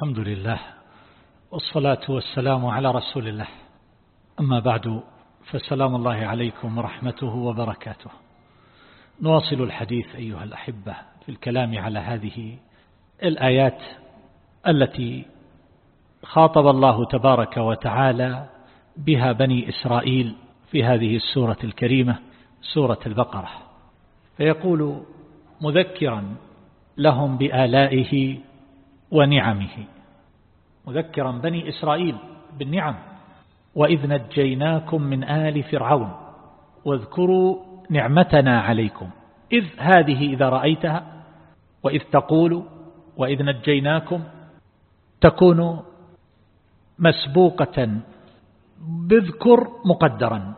الحمد لله والصلاة والسلام على رسول الله. أما بعد فسلام الله عليكم ورحمته وبركاته. نواصل الحديث أيها الأحبة في الكلام على هذه الآيات التي خاطب الله تبارك وتعالى بها بني إسرائيل في هذه السورة الكريمة سورة البقرة. فيقول مذكرا لهم بآلائه ونعمه. مذكرا بني إسرائيل بالنعم. وإذ نجيناكم من آل فرعون واذكروا نعمتنا عليكم. إذ هذه إذا رأيتها وإذ تقول وإذ نجيناكم تكون مسبوقة. بذكر مقدرا.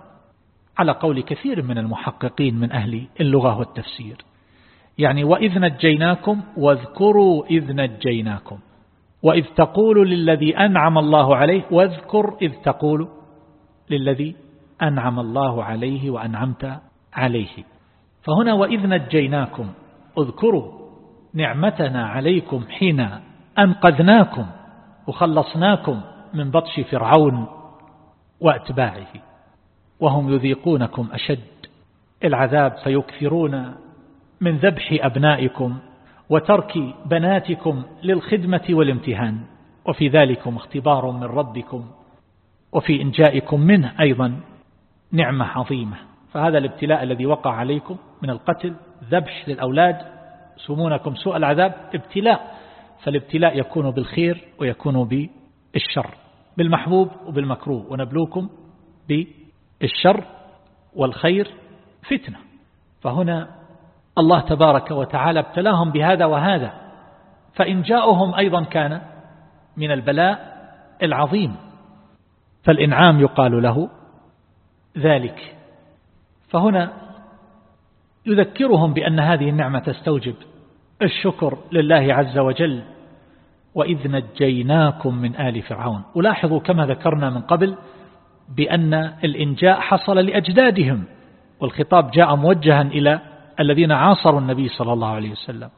على قول كثير من المحققين من أهل اللغة والتفسير. يعني وإذ نجيناكم واذكروا إذ نجيناكم. وإذ تقول للذي أنعم الله عليه واذكر إذ تقول للذي أنعم الله عليه وأنعمت عليه. فهنا وإذ نجيناكم اذكروا نعمتنا عليكم حين أنقذناكم وخلصناكم من بطش فرعون وأتباعه. وهم يذيقونكم أشد. العذاب فيكثرون من ذبح أبنائكم وترك بناتكم للخدمة والامتهان. وفي ذلكم اختبار من ربكم. وفي إنجائكم منه أيضا نعمة عظيمة. فهذا الابتلاء الذي وقع عليكم من القتل ذبح للأولاد سمونكم سوء العذاب ابتلاء. فالابتلاء يكون بالخير ويكون بالشر. بالمحبوب وبالمكروه. ونبلوكم بالشر والخير فتنة. فهنا الله تبارك وتعالى ابتلاهم بهذا وهذا فإن جاءهم أيضا كان من البلاء العظيم. فالإنعام يقال له ذلك. فهنا يذكرهم بأن هذه النعمة تستوجب الشكر لله عز وجل وإذ نجيناكم من آل فرعون. ولاحظوا كما ذكرنا من قبل بأن الإنجاء حصل لأجدادهم والخطاب جاء موجها إلى الذين عاصروا النبي صلى الله عليه وسلم.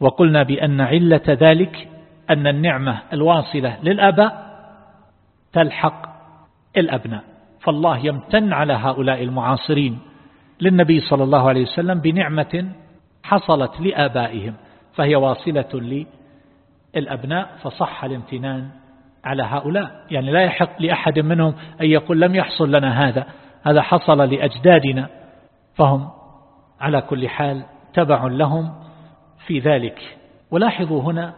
وقلنا بأن علة ذلك أن النعمة الواصلة للأباء تلحق الأبناء. فالله يمتن على هؤلاء المعاصرين للنبي صلى الله عليه وسلم بنعمة حصلت لآبائهم فهي واصلة للأبناء فصح الامتنان على هؤلاء. يعني لا يحق لأحد منهم أن يقول لم يحصل لنا هذا هذا حصل لأجدادنا فهم على كل حال تبع لهم في ذلك. ولاحظوا هنا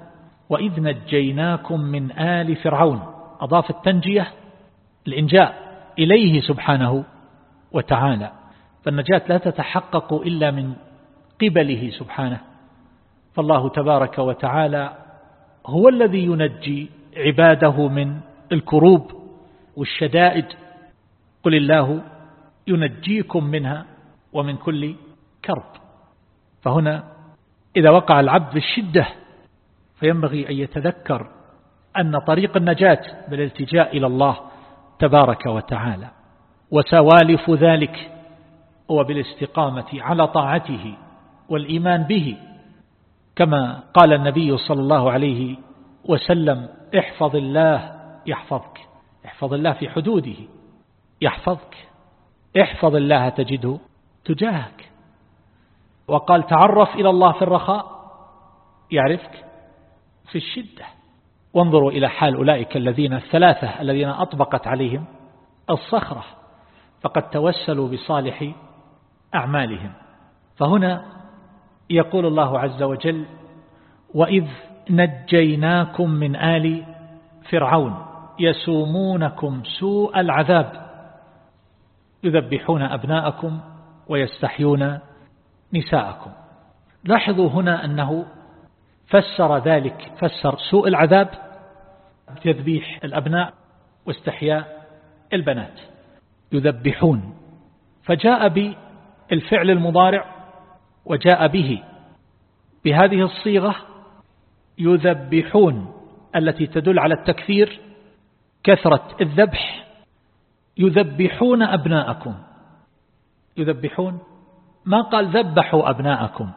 وإذ نجيناكم من آل فرعون. أضاف التنجية الإنجاء إليه سبحانه وتعالى. فالنجاة لا تتحقق إلا من قبله سبحانه. فالله تبارك وتعالى هو الذي ينجي عباده من الكروب والشدائد. قل الله ينجيكم منها ومن كل كرب فهنا إذا وقع العبد في الشدة فينبغي أن يتذكر أن طريق النجاة بالالتجاء إلى الله تبارك وتعالى وسوالف ذلك هو بالاستقامة على طاعته والإيمان به. كما قال النبي صلى الله عليه وسلم احفظ الله يحفظك احفظ الله في حدوده يحفظك احفظ الله تجده تجاهك. وقال تعرف إلى الله في الرخاء يعرفك في الشدة. وانظروا إلى حال أولئك الذين الثلاثة الذين أطبقت عليهم الصخرة فقد توسلوا بصالح أعمالهم. فهنا يقول الله عز وجل وإذ نجيناكم من آل فرعون يسومونكم سوء العذاب يذبحون أبناءكم ويستحيون نساءكم. لاحظوا هنا أنه فسر ذلك فسر سوء العذاب بتذبيح الأبناء واستحياء البنات. يذبحون. فجاء بالفعل المضارع وجاء به. بهذه الصيغة يذبحون التي تدل على التكثير كثرة الذبح. يذبحون أبناءكم. يذبحون ما قال ذبحوا أبناءكم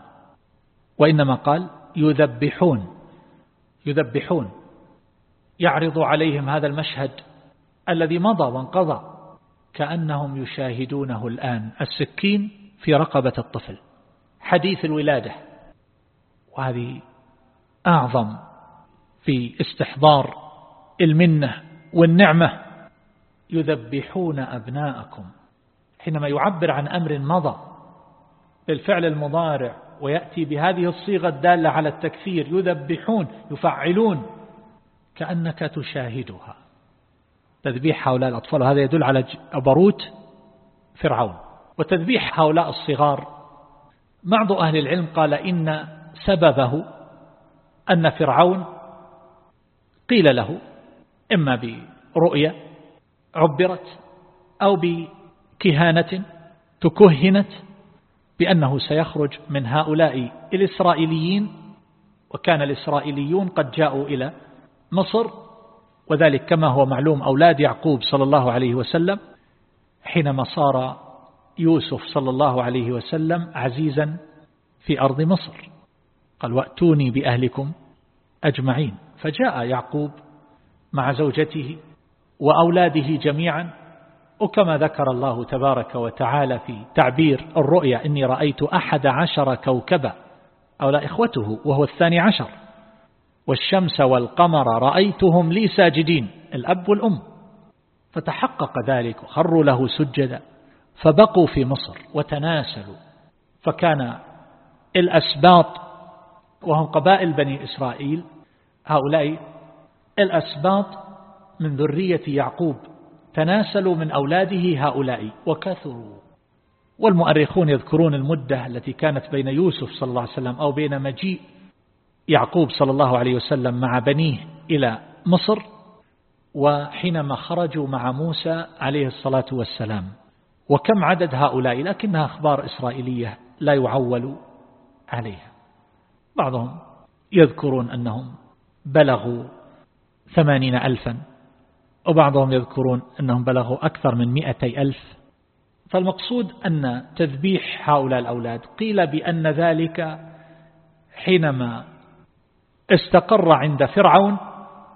وإنما قال يذبحون يذبحون. يعرض عليهم هذا المشهد الذي مضى وانقضى كأنهم يشاهدونه الآن السكين في رقبة الطفل. حديث الولادة وهذه أعظم في استحضار المنة والنعمة. يذبحون أبناءكم. حينما يعبر عن أمر مضى بالفعل المضارع ويأتي بهذه الصيغة الدالة على التكثير يذبحون يفعلون كأنك تشاهدها. تذبيح هؤلاء الأطفال هذا يدل على أبروت فرعون. وتذبيح هؤلاء الصغار بعض أهل العلم قال إن سببه أن فرعون قيل له إما برؤية عبرت أو بكهانة تكهنت بأنه سيخرج من هؤلاء الإسرائيليين وكان الإسرائيليون قد جاءوا إلى مصر وذلك كما هو معلوم أولاد يعقوب صلى الله عليه وسلم حينما صار يوسف صلى الله عليه وسلم عزيزا في أرض مصر. قال وأتوني بأهلكم أجمعين. فجاء يعقوب مع زوجته وأولاده جميعا وكما ذكر الله تبارك وتعالى في تعبير الرؤيا إني رأيت أحد عشر كوكبا أولا إخوته وهو الثاني عشر. والشمس والقمر رأيتهم لي ساجدين الأب والأم. فتحقق ذلك وخروا له سجدا. فبقوا في مصر وتناسلوا. فكان الأسباط وهم قبائل بني إسرائيل هؤلاء الأسباط من ذرية يعقوب. تناسلوا من أولاده هؤلاء وكثروا. والمؤرخون يذكرون المدة التي كانت بين يوسف صلى الله عليه وسلم أو بين مجيء يعقوب صلى الله عليه وسلم مع بنيه إلى مصر وحينما خرجوا مع موسى عليه الصلاة والسلام. وكم عدد هؤلاء؟ لكنها أخبار إسرائيلية لا يعول عليها. بعضهم يذكرون أنهم بلغوا ثمانين ألفا. وبعضهم يذكرون أنهم بلغوا أكثر من مئتي ألف. فالمقصود أن تذبيح هؤلاء الأولاد قيل بأن ذلك حينما استقر عند فرعون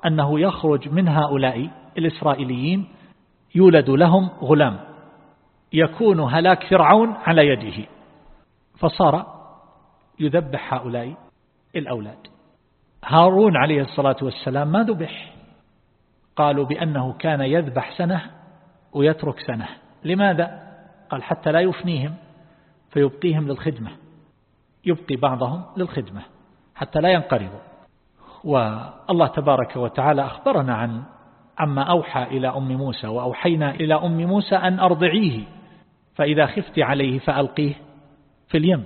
أنه يخرج من هؤلاء الإسرائيليين يولد لهم غلام يكون هلاك فرعون على يده فصار يذبح هؤلاء الأولاد. هارون عليه الصلاة والسلام ما ذبح؟ قالوا بأنه كان يذبح سنة ويترك سنة. لماذا؟ قال حتى لا يفنيهم فيبقيهم للخدمة. يبقي بعضهم للخدمة حتى لا ينقرضوا. والله تبارك وتعالى أخبرنا عن عما أوحى إلى أم موسى وأوحينا إلى أم موسى أن أرضعيه فإذا خفت عليه فألقيه في اليم.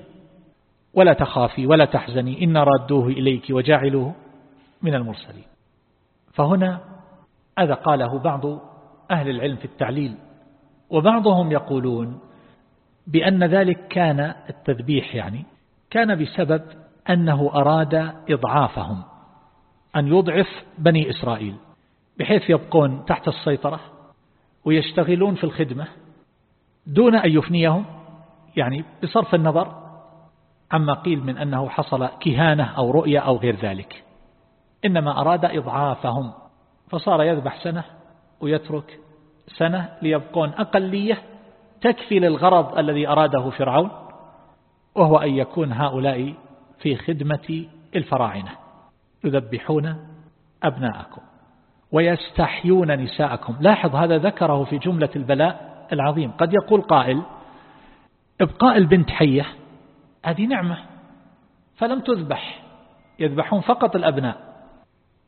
ولا تخافي ولا تحزني إن ردوه إليك وجعلوه من المرسلين. فهنا هذا قاله بعض أهل العلم في التعليل وبعضهم يقولون بأن ذلك كان التذبيح يعني كان بسبب أنه أراد إضعافهم أن يضعف بني إسرائيل بحيث يبقون تحت السيطرة ويشتغلون في الخدمة دون أن يفنيهم يعني بصرف النظر عما قيل من أنه حصل كهانة أو رؤية أو غير ذلك. إنما أراد إضعافهم. فصار يذبح سنة ويترك سنة ليبقون أقلية تكفي للغرض الذي أراده فرعون وهو أن يكون هؤلاء في خدمة الفراعنة يذبحون أبناءكم ويستحيون نساءكم. لاحظ هذا ذكره في جملة البلاء العظيم. قد يقول قائل ابقاء البنت حية هذه نعمة فلم تذبح يذبحون فقط الأبناء.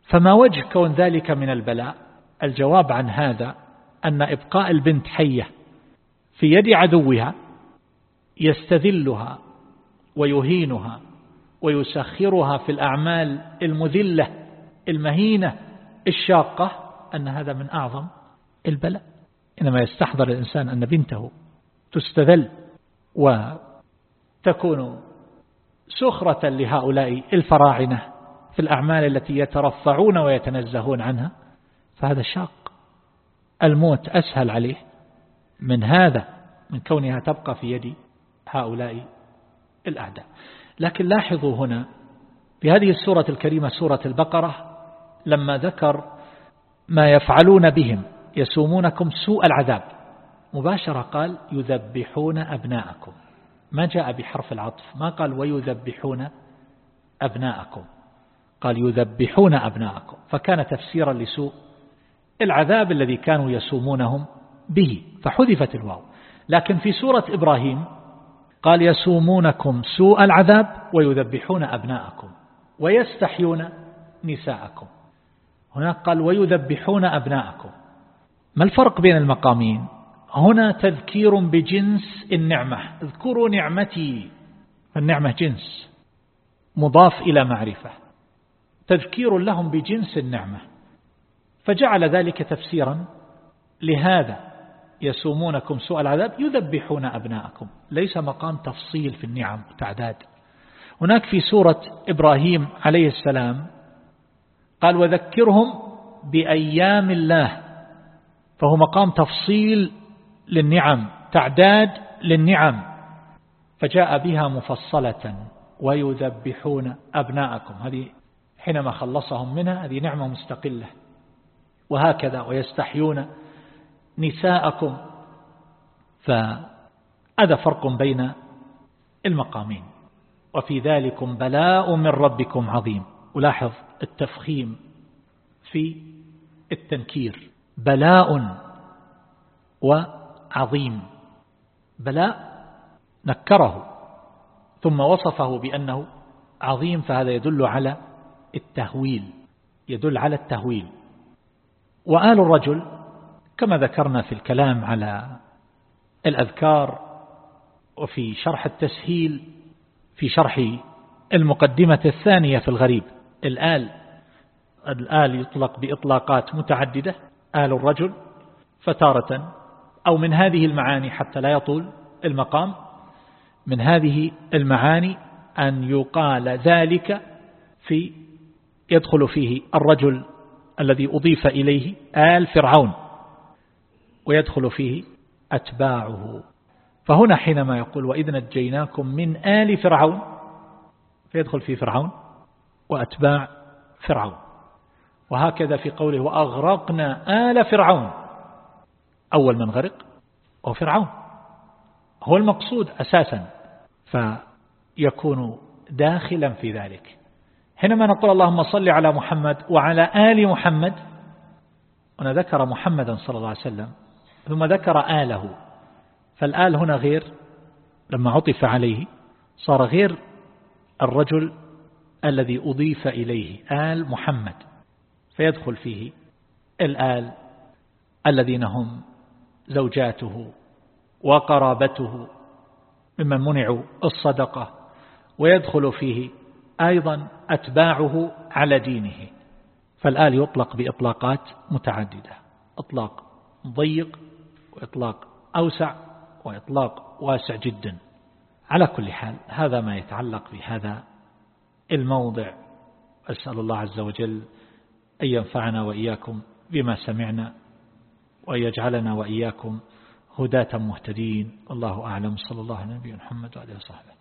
فما وجه كون ذلك من البلاء؟ الجواب عن هذا أن إبقاء البنت حية في يد عدوها يستذلها ويهينها ويسخرها في الأعمال المذلة المهينة الشاقة أن هذا من أعظم البلاء. إنما يستحضر الإنسان أن بنته تستذل وتكون سخرة لهؤلاء الفراعنة. في الأعمال التي يترفعون ويتنزهون عنها فهذا شاق. الموت أسهل عليه من هذا من كونها تبقى في يد هؤلاء الأعداء. لكن لاحظوا هنا في هذه السورة الكريمة سورة البقرة لما ذكر ما يفعلون بهم يسومونكم سوء العذاب مباشرة قال يذبحون أبناءكم. ما جاء بحرف العطف ما قال ويذبحون أبناءكم. قال يذبحون أبناءكم. فكان تفسيرا لسوء. العذاب الذي كانوا يسومونهم به. فحذفت الواو. لكن في سورة إبراهيم قال يسومونكم سوء العذاب ويذبحون أبناءكم ويستحيون نساءكم. هناك قال ويذبحون أبناءكم. ما الفرق بين المقامين؟ هنا تذكير بجنس النعمة. اذكروا نعمتي. النعمة جنس. مضاف إلى معرفة. تذكير لهم بجنس النعمة. فجعل ذلك تفسيرا لهذا يسومونكم سوء العذاب يذبحون أبناءكم. ليس مقام تفصيل في النعم وتعداد هناك في سورة إبراهيم عليه السلام قال وذكرهم بأيام الله. فهو مقام تفصيل للنعم تعداد للنعم. فجاء بها مفصلة ويذبحون أبناءكم. هذه حينما خلصهم منها هذه نعمة مستقلة. وهكذا ويستحيون نساءكم. فهذا فرق بين المقامين. وفي ذلكم بلاء من ربكم عظيم. ولاحظ التفخيم في التنكير. بلاء وعظيم. بلاء نكره ثم وصفه بأنه عظيم فهذا يدل على التهويل يدل على التهويل. وآل الرجل كما ذكرنا في الكلام على الأذكار وفي شرح التسهيل في شرح المقدمة الثانية في الغريب الآل. الآل يطلق بإطلاقات متعددة آل الرجل فتارة أو من هذه المعاني حتى لا يطول المقام من هذه المعاني أن يقال ذلك في يدخل فيه الرجل الذي أضيف إليه آل فرعون ويدخل فيه أتباعه. فهنا حينما يقول وإذ نجيناكم من آل فرعون فيدخل في فرعون وأتباع فرعون. وهكذا في قوله وأغرقنا آل فرعون أول من غرق هو فرعون. هو المقصود أساسا فيكون داخلا في ذلك. حينما نقول اللهم صل على محمد وعلى آل محمد هنا ذكر محمدا صلى الله عليه وسلم ثم ذكر آله. فالآل هنا غير لما عطف عليه صار غير الرجل الذي أضيف إليه آل محمد. فيدخل فيه الآل الذين هم زوجاته وقرابته ممن منعوا الصدقة ويدخل فيه أيضا أتباعه على دينه. فالآل يطلق بإطلاقات متعددة. إطلاق ضيق وإطلاق أوسع وإطلاق واسع جدا. على كل حال هذا ما يتعلق بهذا الموضع. أسأل الله عز وجل أن ينفعنا وإياكم بما سمعنا وأن يجعلنا وإياكم هداة مهتدين. والله أعلم. صلى الله عليه وسلم محمد وعليه وصحبه.